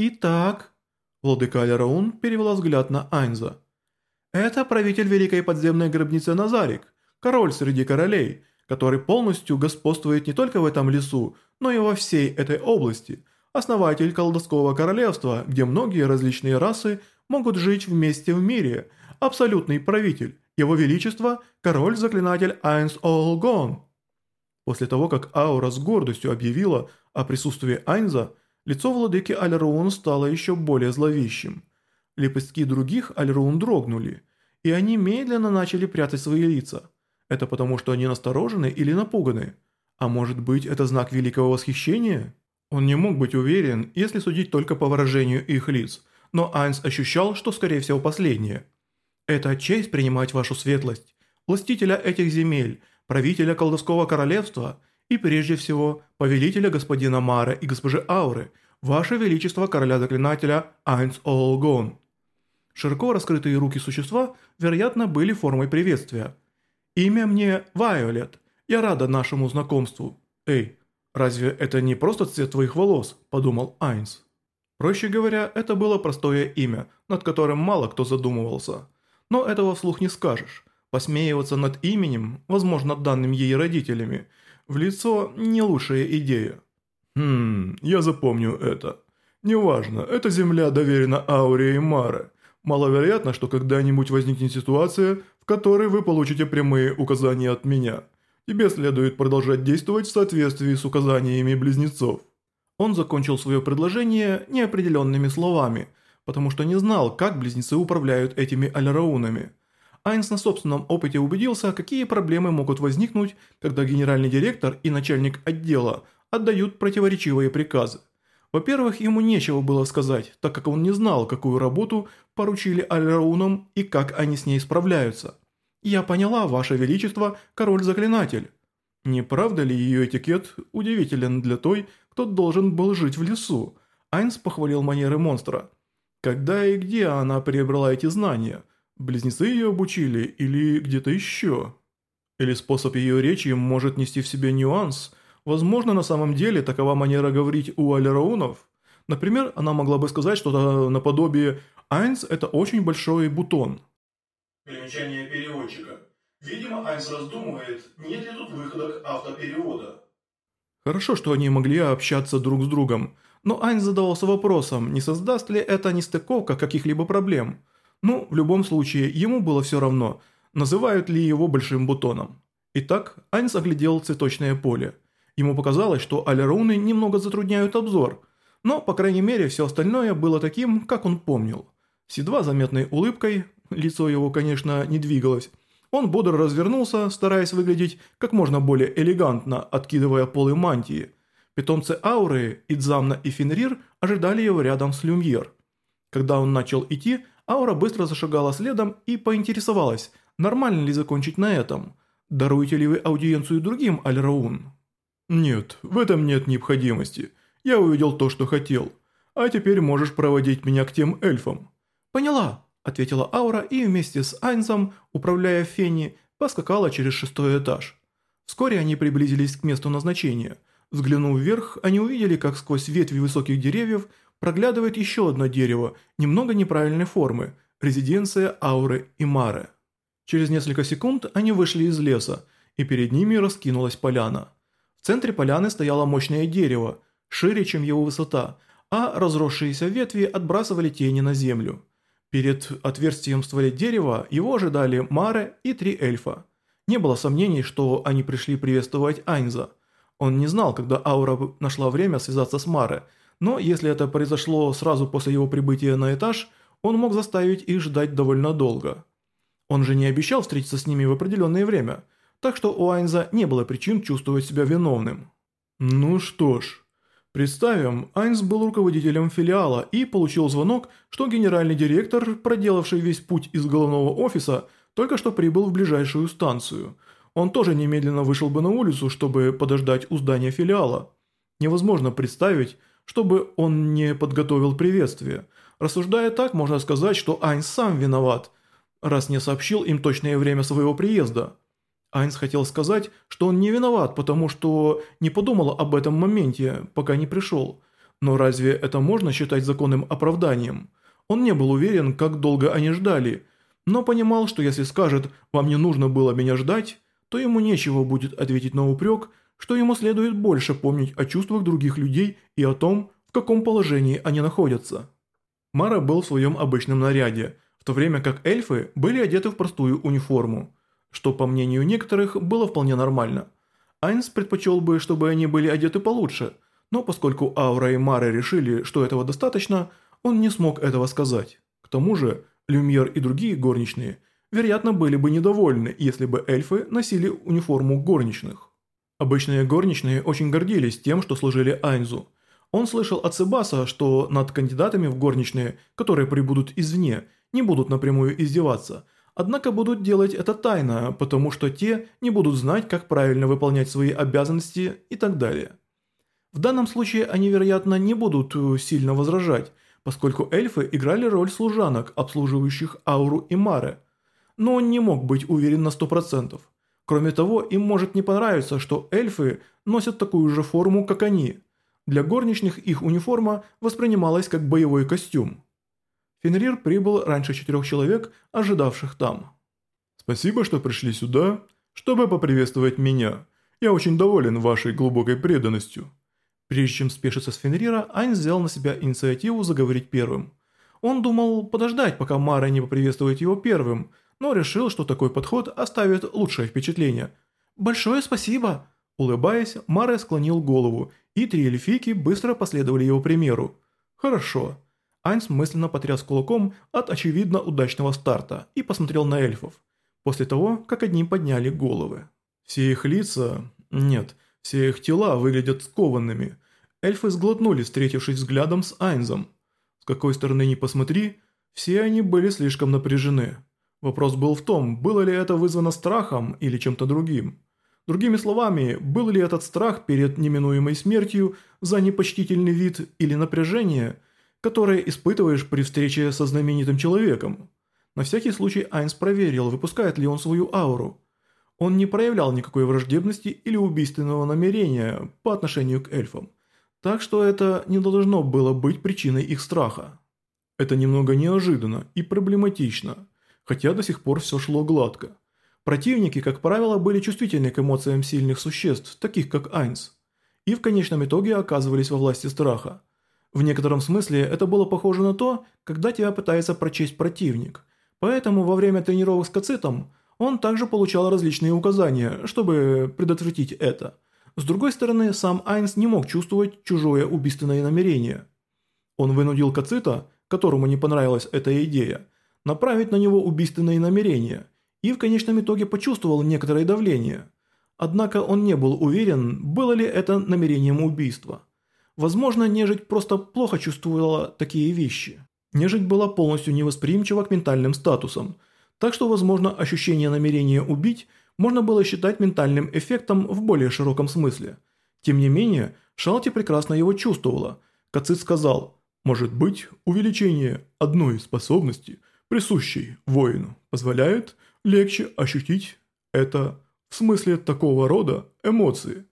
«Итак...» Владыка Алираун перевела взгляд на Айнза. «Это правитель Великой подземной гробницы Назарик, король среди королей, который полностью господствует не только в этом лесу, но и во всей этой области, основатель колдовского королевства, где многие различные расы могут жить вместе в мире, абсолютный правитель, его величество, король-заклинатель Айнс Олгон». После того, как Аура с гордостью объявила о присутствии Айнза, Лицо владыки Альроун стало еще более зловещим. Лепестки других Альроун дрогнули, и они медленно начали прятать свои лица. Это потому, что они насторожены или напуганы. А может быть, это знак великого восхищения? Он не мог быть уверен, если судить только по выражению их лиц, но Айнс ощущал, что скорее всего последнее. «Это честь принимать вашу светлость, властителя этих земель, правителя колдовского королевства», и прежде всего повелителя господина Мара и госпожи Ауры, ваше величество короля-заклинателя Айнс Олгон». Широко раскрытые руки существа, вероятно, были формой приветствия. «Имя мне Вайолет. Я рада нашему знакомству». «Эй, разве это не просто цвет твоих волос?» – подумал Айнс. Проще говоря, это было простое имя, над которым мало кто задумывался. Но этого вслух не скажешь. Посмеиваться над именем, возможно, данным ей родителями – в лицо не лучшая идея. Хм, я запомню это. Неважно, эта земля доверена Ауре и Маре. Маловероятно, что когда-нибудь возникнет ситуация, в которой вы получите прямые указания от меня. Тебе следует продолжать действовать в соответствии с указаниями близнецов. Он закончил свое предложение неопределенными словами, потому что не знал, как близнецы управляют этими аллераунами. Айнс на собственном опыте убедился, какие проблемы могут возникнуть, когда генеральный директор и начальник отдела отдают противоречивые приказы. Во-первых, ему нечего было сказать, так как он не знал, какую работу поручили Альраунам и как они с ней справляются. «Я поняла, Ваше Величество, король-заклинатель». Не правда ли ее этикет удивителен для той, кто должен был жить в лесу? Айнс похвалил манеры монстра. Когда и где она приобрела эти знания? Близнецы ее обучили или где-то еще? Или способ ее речи может нести в себе нюанс? Возможно, на самом деле такова манера говорить у Алераунов. Например, она могла бы сказать что-то наподобие «Айнс – это очень большой бутон». Примечание переводчика. Видимо, Айнс раздумывает, нет ли тут выхода к автоперевода. Хорошо, что они могли общаться друг с другом, но Айнс задавался вопросом, не создаст ли это нестыковка каких-либо проблем – но в любом случае ему было все равно, называют ли его большим бутоном. Итак, Айнс оглядел цветочное поле. Ему показалось, что алеруны немного затрудняют обзор, но, по крайней мере, все остальное было таким, как он помнил. С едва заметной улыбкой, лицо его, конечно, не двигалось, он бодро развернулся, стараясь выглядеть как можно более элегантно, откидывая полы мантии. Питомцы Ауры, Идзамна и Фенрир ожидали его рядом с Люмьер. Когда он начал идти, Аура быстро зашагала следом и поинтересовалась, нормально ли закончить на этом. Даруете ли вы аудиенцию другим, Аль-Раун? Нет, в этом нет необходимости. Я увидел то, что хотел. А теперь можешь проводить меня к тем эльфам. Поняла, ответила Аура и вместе с Айнзом, управляя Фени, поскакала через шестой этаж. Вскоре они приблизились к месту назначения. Взглянув вверх, они увидели, как сквозь ветви высоких деревьев проглядывает еще одно дерево, немного неправильной формы, резиденция Ауры и Мары. Через несколько секунд они вышли из леса, и перед ними раскинулась поляна. В центре поляны стояло мощное дерево, шире, чем его высота, а разросшиеся ветви отбрасывали тени на землю. Перед отверстием в стволе дерева его ожидали Мары и три эльфа. Не было сомнений, что они пришли приветствовать Айнза. Он не знал, когда Аура нашла время связаться с Марой но если это произошло сразу после его прибытия на этаж, он мог заставить их ждать довольно долго. Он же не обещал встретиться с ними в определенное время, так что у Айнза не было причин чувствовать себя виновным. Ну что ж, представим, Айнз был руководителем филиала и получил звонок, что генеральный директор, проделавший весь путь из головного офиса, только что прибыл в ближайшую станцию. Он тоже немедленно вышел бы на улицу, чтобы подождать у здания филиала. Невозможно представить, чтобы он не подготовил приветствие. Рассуждая так, можно сказать, что Айнс сам виноват, раз не сообщил им точное время своего приезда. Айнс хотел сказать, что он не виноват, потому что не подумал об этом моменте, пока не пришел. Но разве это можно считать законным оправданием? Он не был уверен, как долго они ждали, но понимал, что если скажет «вам не нужно было меня ждать», то ему нечего будет ответить на упрек – что ему следует больше помнить о чувствах других людей и о том, в каком положении они находятся. Мара был в своем обычном наряде, в то время как эльфы были одеты в простую униформу, что, по мнению некоторых, было вполне нормально. Айнс предпочел бы, чтобы они были одеты получше, но поскольку Аура и Мара решили, что этого достаточно, он не смог этого сказать. К тому же, Люмьер и другие горничные, вероятно, были бы недовольны, если бы эльфы носили униформу горничных. Обычные горничные очень гордились тем, что служили Айнзу. Он слышал от Себаса, что над кандидатами в горничные, которые прибудут извне, не будут напрямую издеваться, однако будут делать это тайно, потому что те не будут знать, как правильно выполнять свои обязанности и так далее. В данном случае они, вероятно, не будут э, сильно возражать, поскольку эльфы играли роль служанок, обслуживающих ауру и мары, но он не мог быть уверен на 100%. Кроме того, им может не понравиться, что эльфы носят такую же форму, как они. Для горничных их униформа воспринималась как боевой костюм. Фенрир прибыл раньше четырех человек, ожидавших там. «Спасибо, что пришли сюда, чтобы поприветствовать меня. Я очень доволен вашей глубокой преданностью». Прежде чем спешиться с Фенрира, Айн взял на себя инициативу заговорить первым. Он думал подождать, пока Мара не поприветствует его первым – но решил, что такой подход оставит лучшее впечатление. «Большое спасибо!» Улыбаясь, Маре склонил голову, и три эльфийки быстро последовали его примеру. «Хорошо». Айнс мысленно потряс кулаком от очевидно удачного старта и посмотрел на эльфов, после того, как одни подняли головы. Все их лица... нет, все их тела выглядят скованными. Эльфы сглотнули, встретившись взглядом с Айнзом. С какой стороны ни посмотри, все они были слишком напряжены. Вопрос был в том, было ли это вызвано страхом или чем-то другим. Другими словами, был ли этот страх перед неминуемой смертью за непочтительный вид или напряжение, которое испытываешь при встрече со знаменитым человеком? На всякий случай Айнс проверил, выпускает ли он свою ауру. Он не проявлял никакой враждебности или убийственного намерения по отношению к эльфам. Так что это не должно было быть причиной их страха. Это немного неожиданно и проблематично – хотя до сих пор все шло гладко. Противники, как правило, были чувствительны к эмоциям сильных существ, таких как Айнс, и в конечном итоге оказывались во власти страха. В некотором смысле это было похоже на то, когда тебя пытается прочесть противник. Поэтому во время тренировок с Кацитом он также получал различные указания, чтобы предотвратить это. С другой стороны, сам Айнс не мог чувствовать чужое убийственное намерение. Он вынудил Кацита, которому не понравилась эта идея, направить на него убийственные намерения, и в конечном итоге почувствовал некоторое давление. Однако он не был уверен, было ли это намерением убийства. Возможно, нежить просто плохо чувствовала такие вещи. Нежить была полностью невосприимчива к ментальным статусам, так что, возможно, ощущение намерения убить можно было считать ментальным эффектом в более широком смысле. Тем не менее, Шалти прекрасно его чувствовала. Кацит сказал, «Может быть, увеличение одной способности – присущий воину, позволяет легче ощутить это в смысле такого рода эмоции.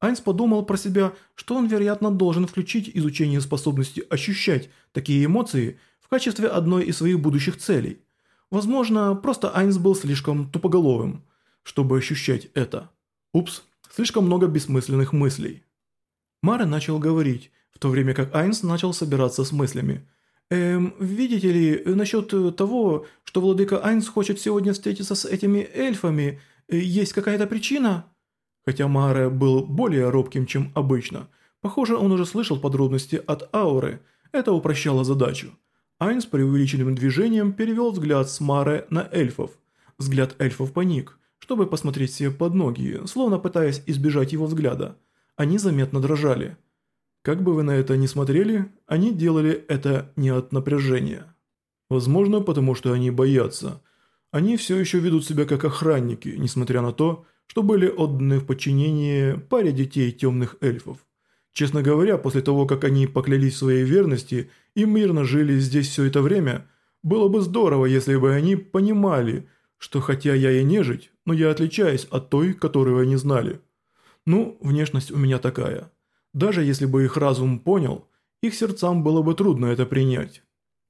Айнс подумал про себя, что он, вероятно, должен включить изучение способности ощущать такие эмоции в качестве одной из своих будущих целей. Возможно, просто Айнс был слишком тупоголовым, чтобы ощущать это. Упс, слишком много бессмысленных мыслей. Мары начал говорить, в то время как Айнс начал собираться с мыслями – Эм, видите ли, насчет э, того, что владыка Айнс хочет сегодня встретиться с этими эльфами, э, есть какая-то причина?» Хотя Маре был более робким, чем обычно. Похоже, он уже слышал подробности от Ауры. Это упрощало задачу. Айнс преувеличенным движением перевел взгляд с Маре на эльфов. Взгляд эльфов паник, чтобы посмотреть себе под ноги, словно пытаясь избежать его взгляда. Они заметно дрожали. Как бы вы на это ни смотрели, они делали это не от напряжения. Возможно, потому что они боятся. Они все еще ведут себя как охранники, несмотря на то, что были отданы в подчинение паре детей темных эльфов. Честно говоря, после того, как они поклялись своей верности и мирно жили здесь все это время, было бы здорово, если бы они понимали, что хотя я и нежить, но я отличаюсь от той, которую они знали. Ну, внешность у меня такая. Даже если бы их разум понял, их сердцам было бы трудно это принять.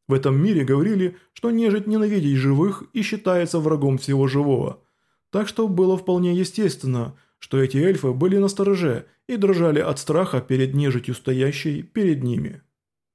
В этом мире говорили, что нежить ненавидит живых и считается врагом всего живого. Так что было вполне естественно, что эти эльфы были настороже и дрожали от страха перед нежитью стоящей перед ними.